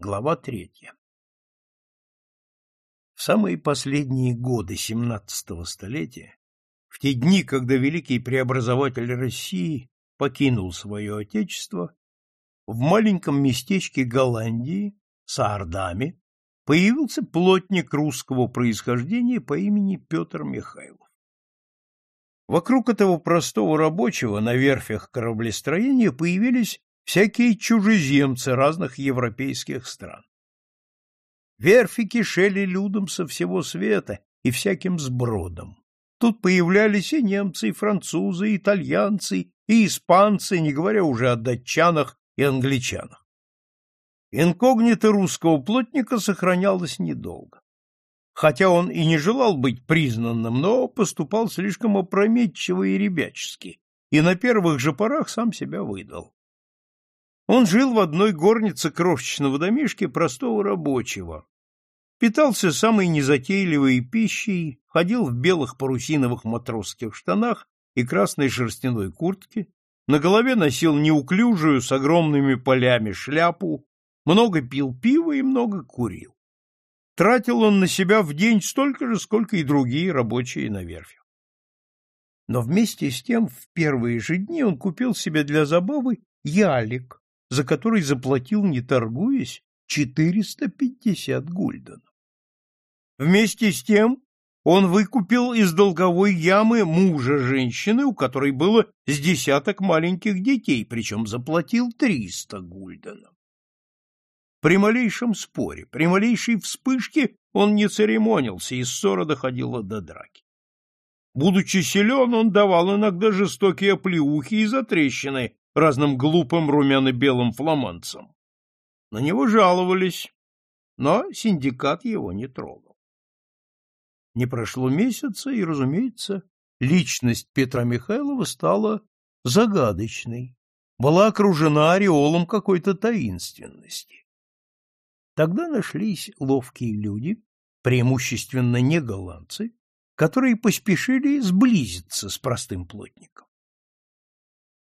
Глава третья. В самые последние годы XVII столетия, в те дни, когда великий преобразователь России покинул свое отечество, в маленьком местечке Голландии, Саардаме, появился плотник русского происхождения по имени Петр Михайлов. Вокруг этого простого рабочего на верфях кораблестроения появились всякие чужеземцы разных европейских стран. Верфи кишели людом со всего света и всяким сбродом. Тут появлялись и немцы, и французы, и итальянцы, и испанцы, не говоря уже о датчанах и англичанах. Инкогнито русского плотника сохранялось недолго. Хотя он и не желал быть признанным, но поступал слишком опрометчиво и ребячески, и на первых же порах сам себя выдал. Он жил в одной горнице крошечного домишки простого рабочего. Питался самой незатейливой пищей, ходил в белых парусиновых матросских штанах и красной шерстяной куртке, на голове носил неуклюжую с огромными полями шляпу, много пил пива и много курил. Тратил он на себя в день столько же, сколько и другие рабочие на верфи. Но вместе с тем в первые же дни он купил себе для забавы ялик, за который заплатил, не торгуясь, 450 гульденов. Вместе с тем он выкупил из долговой ямы мужа женщины, у которой было с десяток маленьких детей, причем заплатил 300 гульденов. При малейшем споре, при малейшей вспышке он не церемонился, и ссора доходила до драки. Будучи силен, он давал иногда жестокие оплеухи и затрещины разным глупым румяно-белым фламандцам. На него жаловались, но синдикат его не трогал. Не прошло месяца, и, разумеется, личность Петра Михайлова стала загадочной, была окружена ореолом какой-то таинственности. Тогда нашлись ловкие люди, преимущественно не голландцы, которые поспешили сблизиться с простым плотником.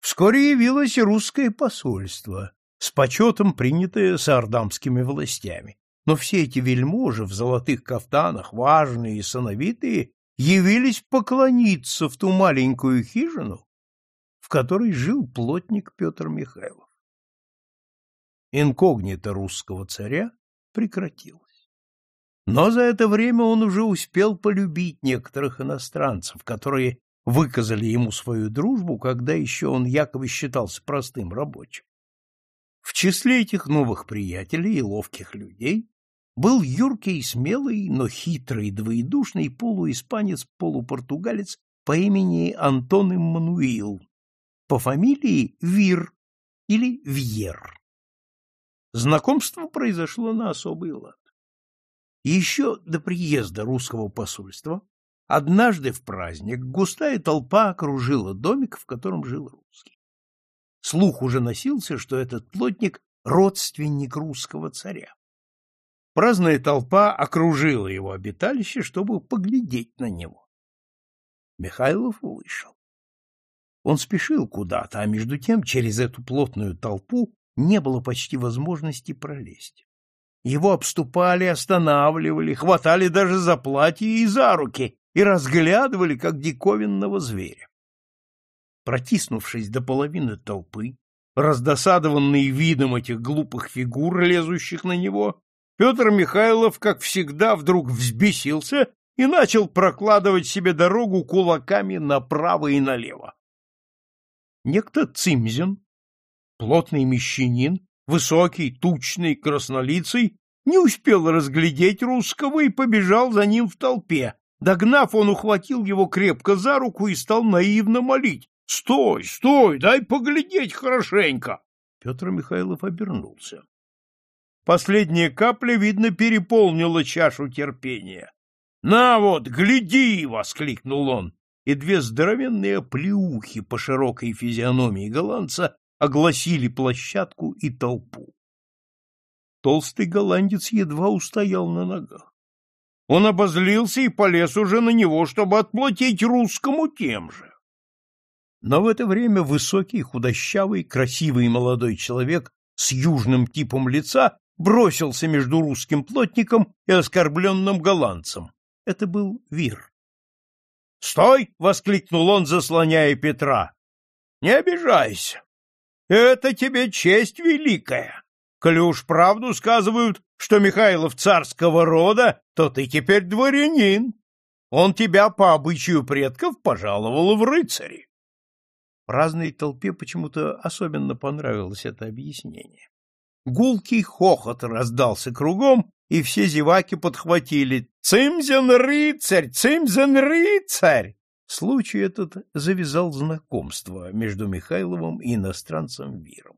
Вскоре явилось русское посольство, с почетом принятое саардамскими властями. Но все эти вельможи в золотых кафтанах, важные и сановитые, явились поклониться в ту маленькую хижину, в которой жил плотник Петр Михайлов. Инкогнито русского царя прекратилось. Но за это время он уже успел полюбить некоторых иностранцев, которые выказали ему свою дружбу, когда еще он якобы считался простым рабочим. В числе этих новых приятелей и ловких людей был юркий, смелый, но хитрый, двоедушный полуиспанец-полупортугалец по имени Антон Иммануил, по фамилии Вир или Вьер. Знакомство произошло на особый лад. Еще до приезда русского посольства Однажды в праздник густая толпа окружила домик, в котором жил русский. Слух уже носился, что этот плотник — родственник русского царя. Праздная толпа окружила его обиталище, чтобы поглядеть на него. Михайлов вышел. Он спешил куда-то, а между тем через эту плотную толпу не было почти возможности пролезть. Его обступали, останавливали, хватали даже за платье и за руки, и разглядывали, как диковинного зверя. Протиснувшись до половины толпы, раздосадованный видом этих глупых фигур, лезущих на него, Петр Михайлов, как всегда, вдруг взбесился и начал прокладывать себе дорогу кулаками направо и налево. Некто Цимзин, плотный мещанин, высокий, тучный, краснолицый, не успел разглядеть русского и побежал за ним в толпе, Догнав, он ухватил его крепко за руку и стал наивно молить. — Стой, стой, дай поглядеть хорошенько! Петр Михайлов обернулся. Последняя капля, видно, переполнила чашу терпения. — На вот, гляди! — воскликнул он, и две здоровенные плеухи по широкой физиономии голландца огласили площадку и толпу. Толстый голландец едва устоял на ногах. Он обозлился и полез уже на него, чтобы отплатить русскому тем же. Но в это время высокий, худощавый, красивый молодой человек с южным типом лица бросился между русским плотником и оскорбленным голландцем. Это был Вир. «Стой!» — воскликнул он, заслоняя Петра. «Не обижайся. Это тебе честь великая. Коли правду сказывают, что Михайлов царского рода, то ты теперь дворянин. Он тебя по обычаю предков пожаловал в рыцари. Разной толпе почему-то особенно понравилось это объяснение. Гулкий хохот раздался кругом, и все зеваки подхватили «Цимзен рыцарь! Цимзен рыцарь!» Случай этот завязал знакомство между Михайловым и иностранцем Виром.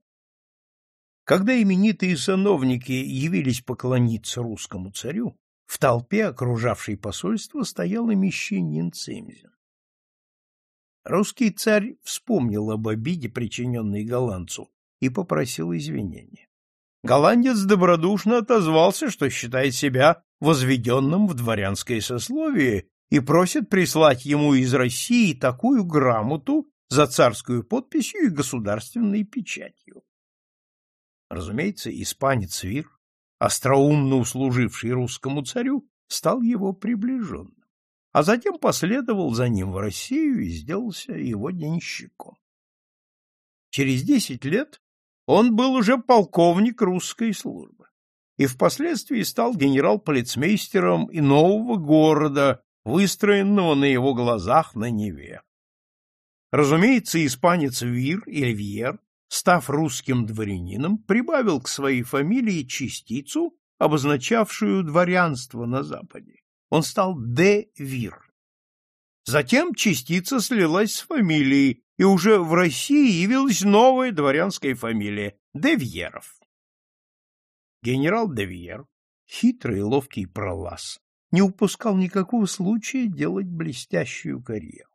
Когда именитые сановники явились поклониться русскому царю, в толпе, окружавшей посольство, стоял и мещанин Цимзин. Русский царь вспомнил об обиде, причиненной голландцу, и попросил извинения. Голландец добродушно отозвался, что считает себя возведенным в дворянское сословие и просит прислать ему из России такую грамоту за царскую подписью и государственной печатью. Разумеется, испанец Вир, остроумно услуживший русскому царю, стал его приближенным, а затем последовал за ним в Россию и сделался его денщиком. Через десять лет он был уже полковник русской службы и впоследствии стал генерал-полицмейстером и нового города, выстроенного на его глазах на Неве. Разумеется, испанец Вир или Вьер став русским дворянином, прибавил к своей фамилии частицу, обозначавшую дворянство на Западе. Он стал де Вир. Затем частица слилась с фамилией, и уже в России явилась новая дворянская фамилия – Девьеров. Генерал Девьер, хитрый и ловкий пролаз, не упускал никакого случая делать блестящую карьеру.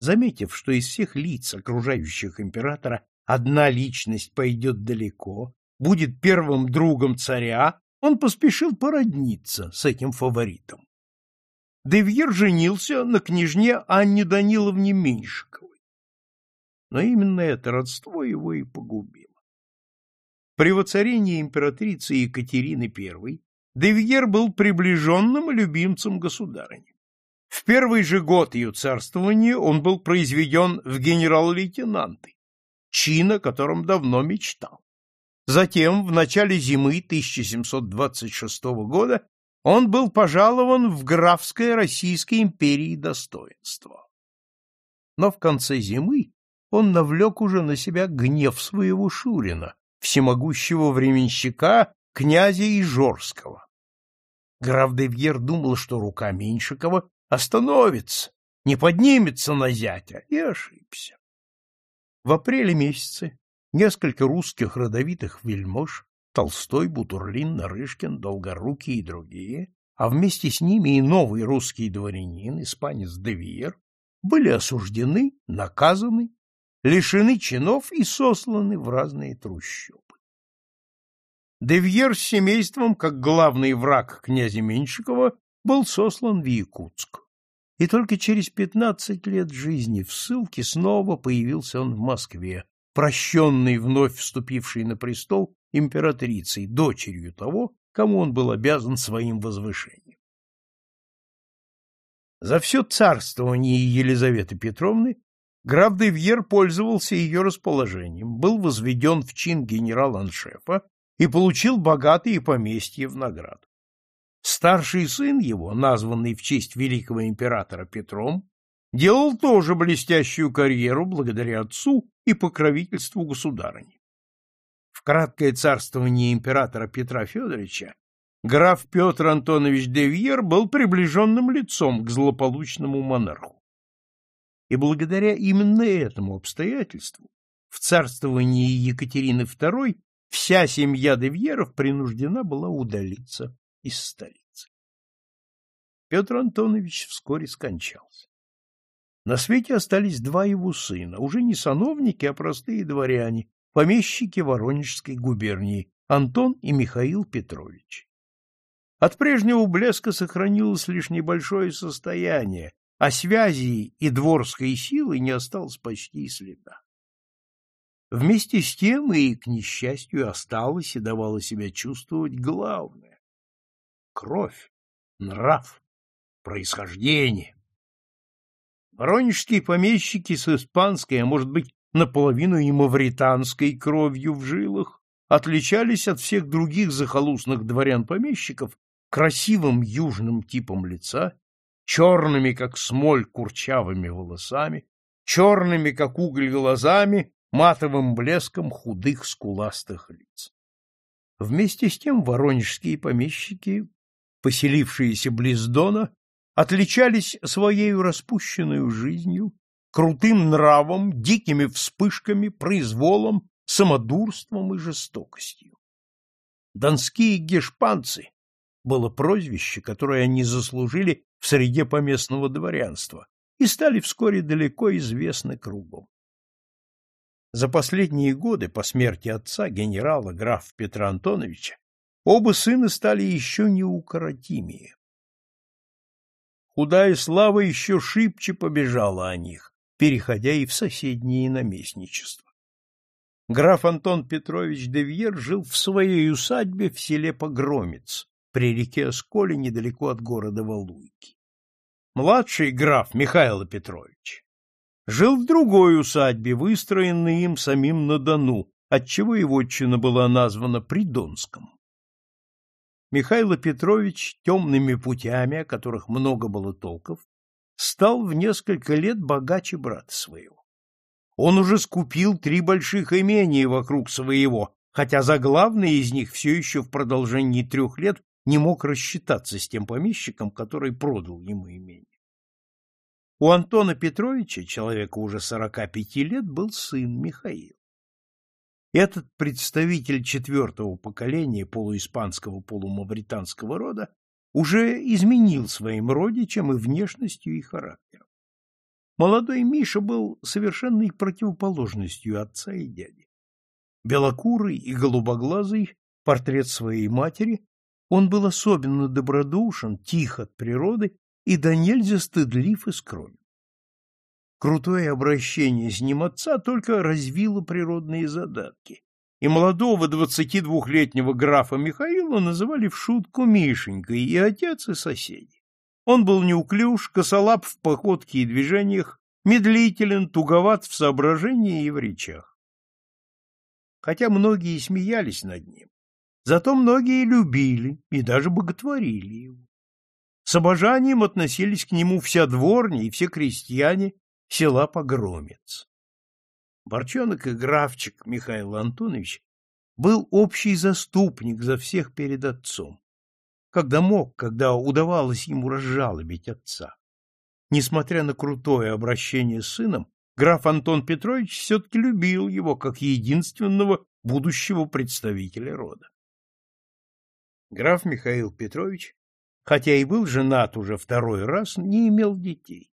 Заметив, что из всех лиц, окружающих императора, одна личность пойдет далеко, будет первым другом царя, он поспешил породниться с этим фаворитом. Девьер женился на княжне Анне Даниловне Меньшиковой. Но именно это родство его и погубило. При воцарении императрицы Екатерины I Девьер был приближенным любимцем государыни. В первый же год ее царствования он был произведен в генерал-лейтенанты чин, о котором давно мечтал. Затем, в начале зимы 1726 года, он был пожалован в графское Российской империи достоинство. Но в конце зимы он навлек уже на себя гнев своего Шурина, всемогущего временщика князя Ижорского. Граф Девьер думал, что рука Меньшикова остановится, не поднимется на зятя, и ошибся. В апреле месяце несколько русских родовитых вельмож Толстой, Бутурлин, Нарышкин, Долгорукий и другие, а вместе с ними и новый русский дворянин, испанец Девиер, были осуждены, наказаны, лишены чинов и сосланы в разные трущобы. Девьер с семейством, как главный враг князя Меньшикова, был сослан в Якутск и только через пятнадцать лет жизни в ссылке снова появился он в Москве, прощенный вновь вступивший на престол императрицей, дочерью того, кому он был обязан своим возвышением. За все царствование Елизаветы Петровны граф де Вьер пользовался ее расположением, был возведен в чин генерал-аншефа и получил богатые поместья в награду. Старший сын его, названный в честь великого императора Петром, делал тоже блестящую карьеру благодаря отцу и покровительству государыни. В краткое царствование императора Петра Федоровича граф Петр Антонович де Вьер был приближенным лицом к злополучному монарху. И благодаря именно этому обстоятельству в царствовании Екатерины II вся семья де Вьеров принуждена была удалиться из столицы. Петр Антонович вскоре скончался. На свете остались два его сына, уже не сановники, а простые дворяне, помещики Воронежской губернии, Антон и Михаил Петрович. От прежнего блеска сохранилось лишь небольшое состояние, а связи и дворской силы не осталось почти и следа. Вместе с тем и, к несчастью, осталось и давало себя чувствовать главное — кровь, нрав, происхождение. Воронежские помещики с испанской, а может быть, наполовину и мавританской кровью в жилах, отличались от всех других захолустных дворян-помещиков красивым южным типом лица, черными, как смоль, курчавыми волосами, черными, как уголь, глазами, матовым блеском худых скуластых лиц. Вместе с тем воронежские помещики, поселившиеся близ Дона, отличались своей распущенной жизнью, крутым нравом, дикими вспышками, произволом, самодурством и жестокостью. Донские гешпанцы было прозвище, которое они заслужили в среде поместного дворянства и стали вскоре далеко известны кругом. За последние годы по смерти отца генерала графа Петра Антоновича оба сына стали еще неукоротимее. Худая слава еще шибче побежала о них, переходя и в соседние наместничества. Граф Антон Петрович де Вьер жил в своей усадьбе в селе Погромец, при реке Осколе, недалеко от города Валуйки. Младший граф Михаил Петрович жил в другой усадьбе, выстроенной им самим на Дону, отчего его отчина была названа Придонском. Михаил Петрович темными путями, о которых много было толков, стал в несколько лет богаче брата своего. Он уже скупил три больших имения вокруг своего, хотя за главное из них все еще в продолжении трех лет не мог рассчитаться с тем помещиком, который продал ему имение. У Антона Петровича, человека уже сорока пяти лет, был сын Михаил. Этот представитель четвертого поколения полуиспанского полумавританского рода уже изменил своим родичам и внешностью, и характером. Молодой Миша был совершенной противоположностью отца и дяди. Белокурый и голубоглазый портрет своей матери, он был особенно добродушен, тих от природы и до нельзя стыдлив и скромен. Крутое обращение с ним отца только развило природные задатки, и молодого двадцатидвухлетнего графа Михаила называли в шутку Мишенькой и отец, и соседи. Он был неуклюж, косолап в походке и движениях, медлителен, туговат в соображении и в речах. Хотя многие смеялись над ним, зато многие любили и даже боготворили его. С обожанием относились к нему вся дворня и все крестьяне, села Погромец. Борчонок и графчик Михаил Антонович был общий заступник за всех перед отцом, когда мог, когда удавалось ему разжалобить отца. Несмотря на крутое обращение с сыном, граф Антон Петрович все-таки любил его как единственного будущего представителя рода. Граф Михаил Петрович, хотя и был женат уже второй раз, не имел детей.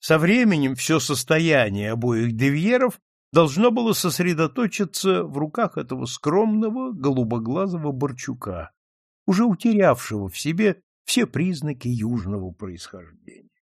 Со временем все состояние обоих девьеров должно было сосредоточиться в руках этого скромного голубоглазого Борчука, уже утерявшего в себе все признаки южного происхождения.